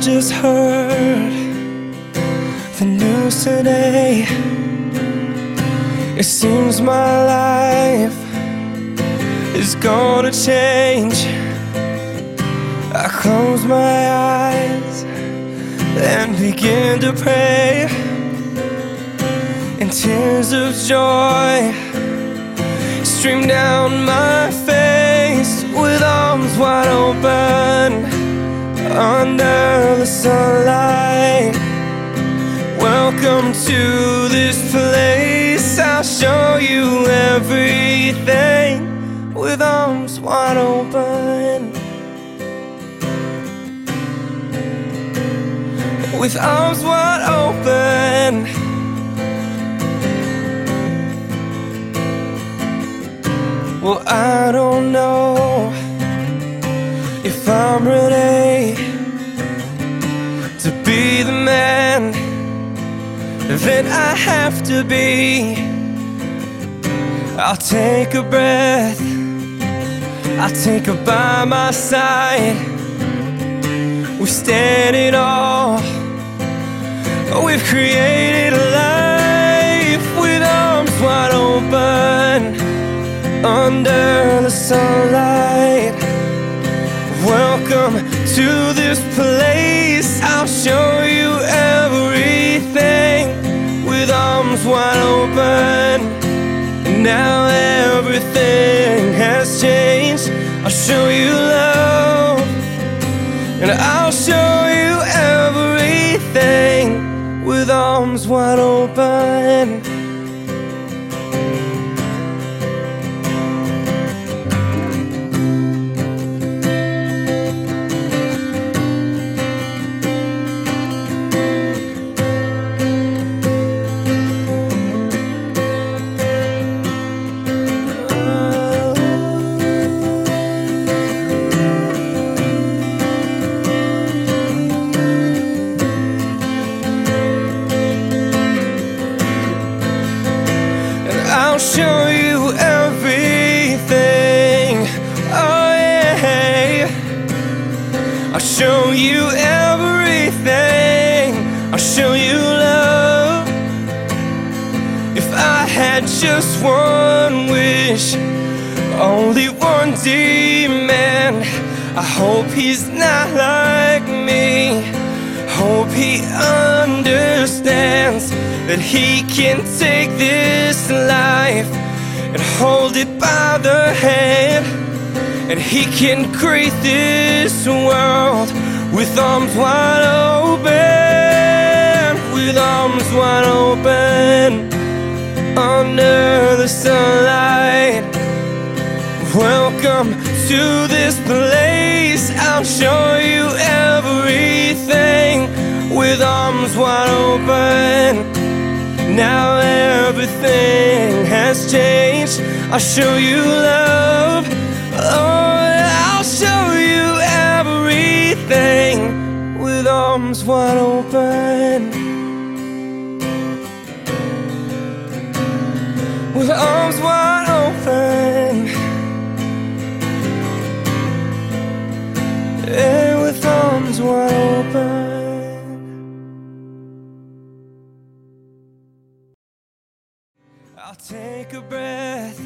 Just heard the news today. It seems my life is gonna change. I close my eyes and begin to pray. And tears of joy stream down my face with arms wide open show you everything with arms wide open. With arms wide open. Well, I don't know if I'm ready to be the man that I have to be. I'll take a breath, I'll take her by my side. We're standing awe, we've created a life with arms wide open under the sunlight. Welcome to this place. I'll show you everything with arms wide open. Everything has changed. I'll show you love, and I'll show you everything with arms wide open. I'll show you everything. I'll show you love. If I had just one wish, only one demand. I hope he's not like me. Hope he understands that he can take this life and hold it by the hand. And he can create this world with arms wide open, with arms wide open under the sunlight. Welcome to this place. I'll show you everything with arms wide open. Now everything has changed. I'll show you love. Arms wide open. With arms wide open. And with arms wide open. I'll take a breath,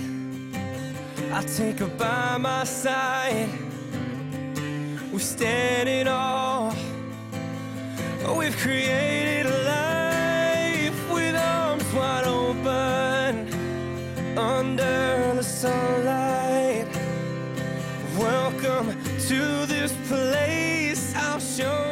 I'll take her by my side. We stand in We've created a life with arms wide open under the sunlight. Welcome to this place. I'll show